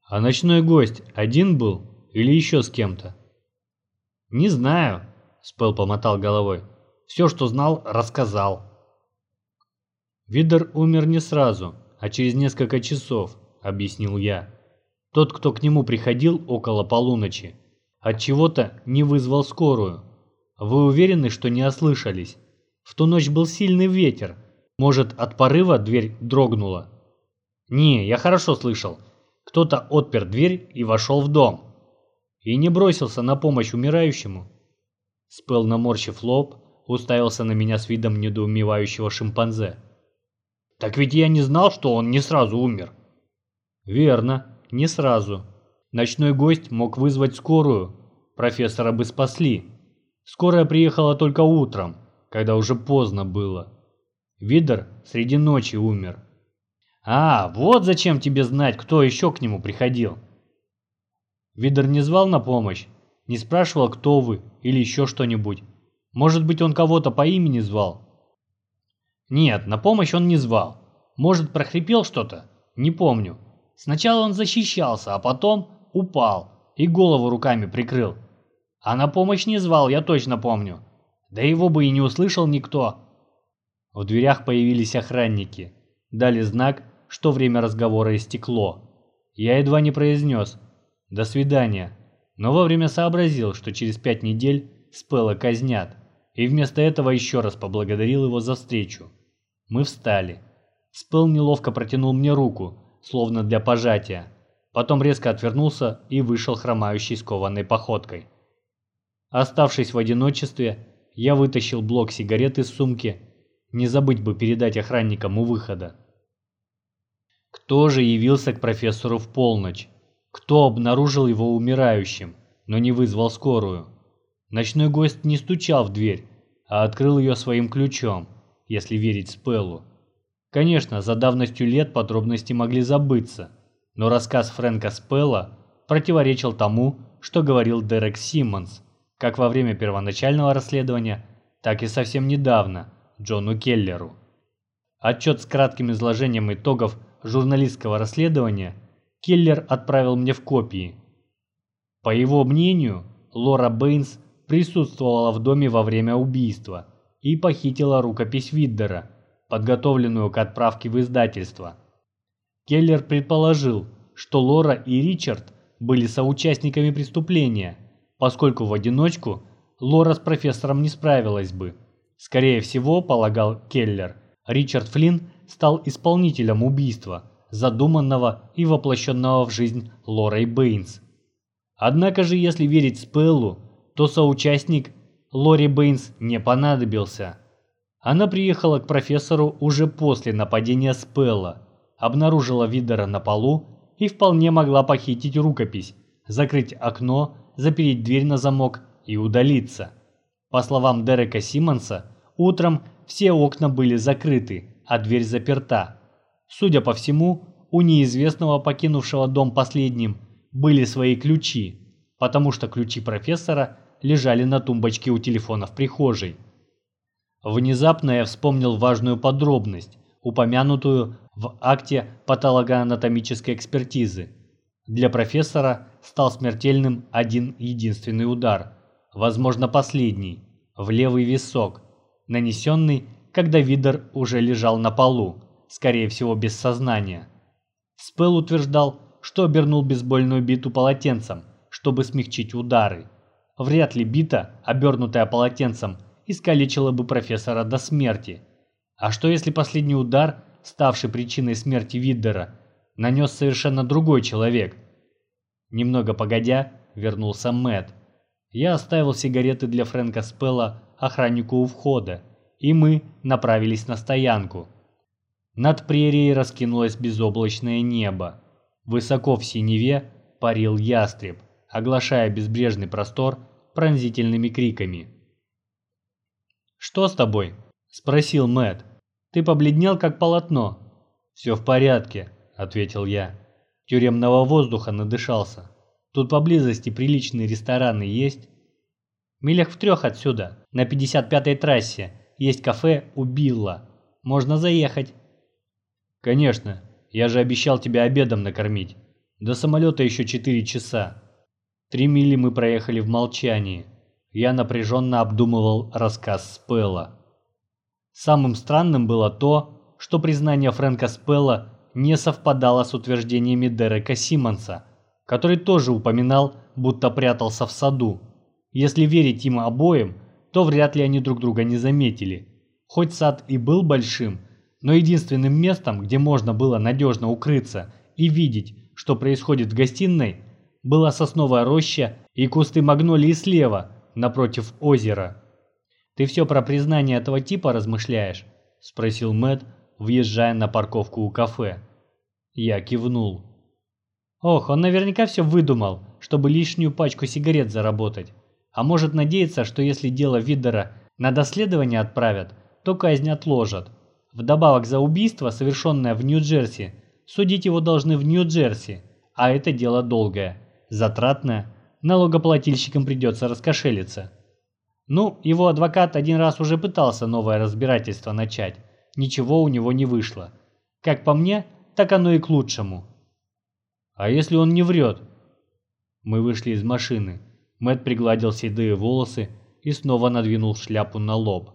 А ночной гость один был или еще с кем-то? «Не знаю», — Спел помотал головой. «Все, что знал, рассказал». «Видер умер не сразу, а через несколько часов», — объяснил я. «Тот, кто к нему приходил около полуночи, от чего-то не вызвал скорую. Вы уверены, что не ослышались? В ту ночь был сильный ветер. Может, от порыва дверь дрогнула?» «Не, я хорошо слышал. Кто-то отпер дверь и вошел в дом. И не бросился на помощь умирающему». Спел, наморщив лоб, уставился на меня с видом недоумевающего шимпанзе. Так ведь я не знал, что он не сразу умер. Верно, не сразу. Ночной гость мог вызвать скорую. Профессора бы спасли. Скорая приехала только утром, когда уже поздно было. Видер среди ночи умер. А, вот зачем тебе знать, кто еще к нему приходил. Видер не звал на помощь, не спрашивал, кто вы или еще что-нибудь. Может быть, он кого-то по имени звал, нет, на помощь он не звал. Может, прохрипел что-то? Не помню. Сначала он защищался, а потом упал и голову руками прикрыл. А на помощь не звал, я точно помню. Да его бы и не услышал никто. В дверях появились охранники. Дали знак, что время разговора истекло. Я едва не произнес «До свидания», но вовремя сообразил, что через пять недель Спелла казнят, и вместо этого еще раз поблагодарил его за встречу. Мы встали. Спел неловко протянул мне руку, словно для пожатия. Потом резко отвернулся и вышел хромающей скованной походкой. Оставшись в одиночестве, я вытащил блок сигарет из сумки. Не забыть бы передать охранникам у выхода. Кто же явился к профессору в полночь? Кто обнаружил его умирающим, но не вызвал скорую? Ночной гость не стучал в дверь, а открыл ее своим ключом если верить Спеллу. Конечно, за давностью лет подробности могли забыться, но рассказ Фрэнка Спелла противоречил тому, что говорил Дерек Симмонс, как во время первоначального расследования, так и совсем недавно Джону Келлеру. Отчет с кратким изложением итогов журналистского расследования Келлер отправил мне в копии. По его мнению, Лора Бэйнс присутствовала в доме во время убийства – и похитила рукопись Виддера, подготовленную к отправке в издательство. Келлер предположил, что Лора и Ричард были соучастниками преступления, поскольку в одиночку Лора с профессором не справилась бы. Скорее всего, полагал Келлер, Ричард Флинн стал исполнителем убийства, задуманного и воплощенного в жизнь Лорой Бэйнс. Однако же, если верить Спеллу, то соучастник Лоре Бэйнс не понадобился. Она приехала к профессору уже после нападения Спелла, обнаружила Видера на полу и вполне могла похитить рукопись, закрыть окно, запереть дверь на замок и удалиться. По словам Дерека Симмонса, утром все окна были закрыты, а дверь заперта. Судя по всему, у неизвестного, покинувшего дом последним, были свои ключи, потому что ключи профессора лежали на тумбочке у телефона в прихожей. Внезапно я вспомнил важную подробность, упомянутую в акте патологоанатомической экспертизы. Для профессора стал смертельным один единственный удар, возможно последний, в левый висок, нанесенный, когда Видер уже лежал на полу, скорее всего без сознания. Спел утверждал, что обернул бейсбольную биту полотенцем, чтобы смягчить удары. Вряд ли бита, обернутая полотенцем, искалечила бы профессора до смерти. А что если последний удар, ставший причиной смерти Виддера, нанес совершенно другой человек? Немного погодя, вернулся Мэт. Я оставил сигареты для Фрэнка Спелла охраннику у входа, и мы направились на стоянку. Над прерией раскинулось безоблачное небо. Высоко в синеве парил ястреб оглашая безбрежный простор пронзительными криками. «Что с тобой?» – спросил Мэт. «Ты побледнел, как полотно». «Все в порядке», – ответил я. Тюремного воздуха надышался. Тут поблизости приличные рестораны есть. Милях в трех отсюда, на 55-й трассе, есть кафе у Билла. Можно заехать. Конечно, я же обещал тебя обедом накормить. До самолета еще четыре часа. Три мили мы проехали в молчании. Я напряженно обдумывал рассказ Спелла. Самым странным было то, что признание Фрэнка Спелла не совпадало с утверждениями Дерека Симмонса, который тоже упоминал, будто прятался в саду. Если верить им обоим, то вряд ли они друг друга не заметили. Хоть сад и был большим, но единственным местом, где можно было надежно укрыться и видеть, что происходит в гостиной, была сосновая роща и кусты магнолии слева, напротив озера. «Ты все про признание этого типа размышляешь?» – спросил Мэтт, въезжая на парковку у кафе. Я кивнул. «Ох, он наверняка все выдумал, чтобы лишнюю пачку сигарет заработать. А может надеяться, что если дело Виддера на доследование отправят, то казнь отложат. Вдобавок за убийство, совершенное в Нью-Джерси, судить его должны в Нью-Джерси, а это дело долгое, затратное, налогоплательщикам придется раскошелиться. Ну, его адвокат один раз уже пытался новое разбирательство начать, ничего у него не вышло. Как по мне, так оно и к лучшему. А если он не врет? Мы вышли из машины. Мэт пригладил седые волосы и снова надвинул шляпу на лоб.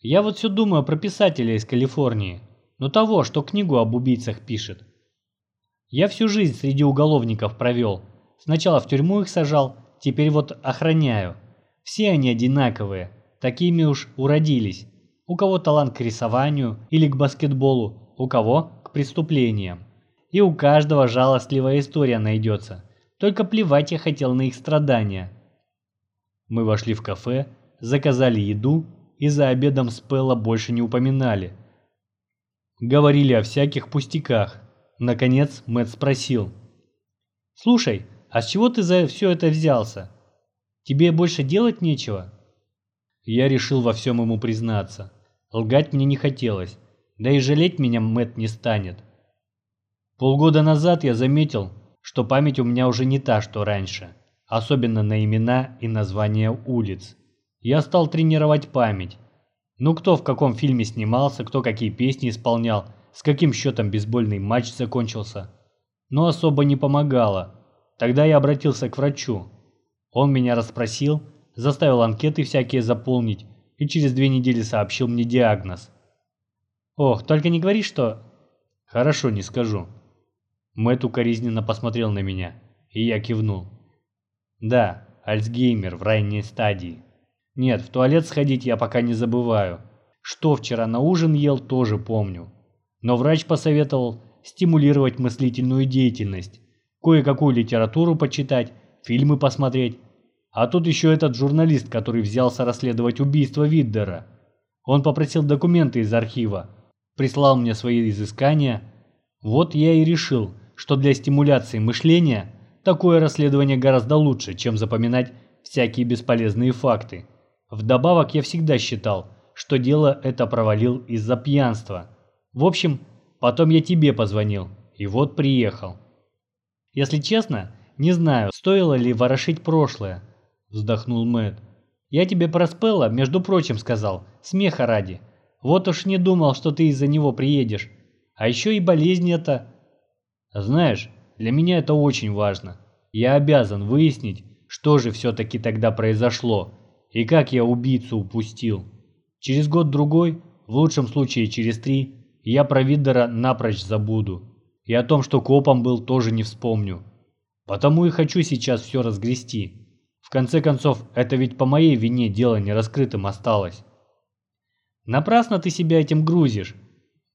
Я вот все думаю про писателя из Калифорнии, но того, что книгу об убийцах пишет. Я всю жизнь среди уголовников провел. Сначала в тюрьму их сажал, теперь вот охраняю. Все они одинаковые, такими уж уродились. У кого талант к рисованию или к баскетболу, у кого к преступлениям. И у каждого жалостливая история найдется. Только плевать я хотел на их страдания. Мы вошли в кафе, заказали еду и за обедом Спелла больше не упоминали. Говорили о всяких пустяках. Наконец Мэтт спросил. «Слушай, а с чего ты за все это взялся? Тебе больше делать нечего?» Я решил во всем ему признаться. Лгать мне не хотелось, да и жалеть меня Мэтт не станет. Полгода назад я заметил, что память у меня уже не та, что раньше, особенно на имена и названия улиц. Я стал тренировать память. Ну кто в каком фильме снимался, кто какие песни исполнял, с каким счетом бейсбольный матч закончился. Но особо не помогало. Тогда я обратился к врачу. Он меня расспросил, заставил анкеты всякие заполнить и через две недели сообщил мне диагноз. Ох, только не говори, что... Хорошо, не скажу. Мэтт укоризненно посмотрел на меня, и я кивнул. Да, Альцгеймер в ранней стадии. Нет, в туалет сходить я пока не забываю. Что вчера на ужин ел, тоже помню. Но врач посоветовал стимулировать мыслительную деятельность, кое-какую литературу почитать, фильмы посмотреть. А тут еще этот журналист, который взялся расследовать убийство Виддера. Он попросил документы из архива, прислал мне свои изыскания. Вот я и решил, что для стимуляции мышления такое расследование гораздо лучше, чем запоминать всякие бесполезные факты. Вдобавок я всегда считал, что дело это провалил из-за пьянства. В общем, потом я тебе позвонил, и вот приехал. Если честно, не знаю, стоило ли ворошить прошлое, вздохнул Мэтт. Я тебе про Спелла, между прочим, сказал, смеха ради. Вот уж не думал, что ты из-за него приедешь. А еще и болезнь эта знаешь, для меня это очень важно. Я обязан выяснить, что же все-таки тогда произошло и как я убийцу упустил. Через год-другой, в лучшем случае через три, я про Виддера напрочь забуду. И о том, что копом был, тоже не вспомню. Потому и хочу сейчас все разгрести. В конце концов, это ведь по моей вине дело не раскрытым осталось. Напрасно ты себя этим грузишь.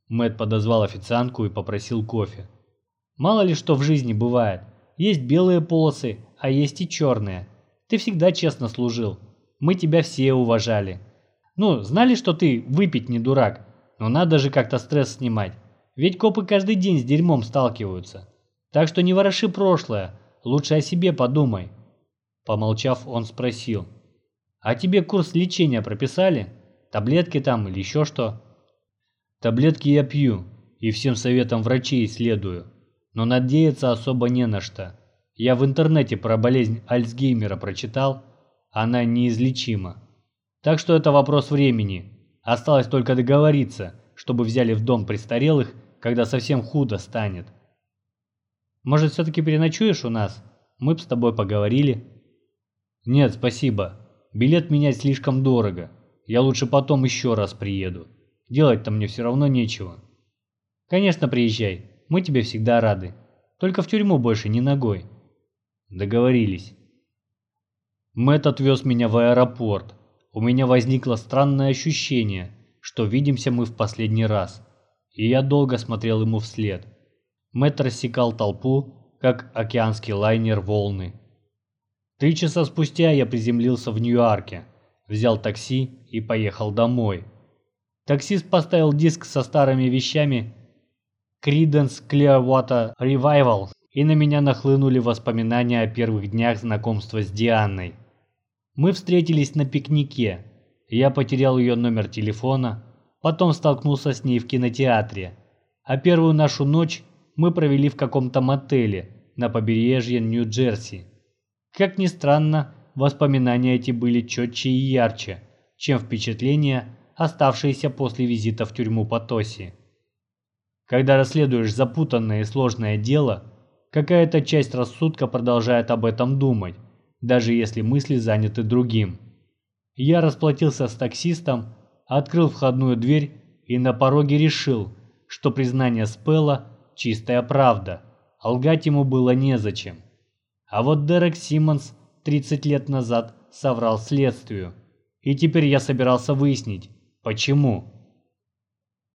Мэт подозвал официантку и попросил кофе. Мало ли что в жизни бывает. Есть белые полосы, а есть и черные. Ты всегда честно служил. Мы тебя все уважали. Ну, знали, что ты выпить не дурак, но надо же как-то стресс снимать. Ведь копы каждый день с дерьмом сталкиваются. Так что не вороши прошлое, лучше о себе подумай. Помолчав, он спросил. А тебе курс лечения прописали? Таблетки там или еще что? Таблетки я пью и всем советам врачей следую но надеяться особо не на что. Я в интернете про болезнь Альцгеймера прочитал, она неизлечима. Так что это вопрос времени. Осталось только договориться, чтобы взяли в дом престарелых, когда совсем худо станет. Может, все-таки переночуешь у нас? Мы б с тобой поговорили. Нет, спасибо. Билет менять слишком дорого. Я лучше потом еще раз приеду. Делать-то мне все равно нечего. Конечно, приезжай. Мы тебе всегда рады. Только в тюрьму больше не ногой. Договорились. Мэтт отвез меня в аэропорт. У меня возникло странное ощущение, что видимся мы в последний раз. И я долго смотрел ему вслед. Мэтт рассекал толпу, как океанский лайнер волны. Три часа спустя я приземлился в Нью-Йорке, взял такси и поехал домой. Таксист поставил диск со старыми вещами Creedence Clearwater Revival, и на меня нахлынули воспоминания о первых днях знакомства с Дианой. Мы встретились на пикнике. Я потерял ее номер телефона, потом столкнулся с ней в кинотеатре. А первую нашу ночь мы провели в каком-то мотеле на побережье Нью-Джерси. Как ни странно, воспоминания эти были четче и ярче, чем впечатления, оставшиеся после визита в тюрьму Потоси. Когда расследуешь запутанное и сложное дело, какая-то часть рассудка продолжает об этом думать, даже если мысли заняты другим. Я расплатился с таксистом, открыл входную дверь и на пороге решил, что признание Спелла – чистая правда, а лгать ему было незачем. А вот Дерек Симмонс 30 лет назад соврал следствию, и теперь я собирался выяснить, почему.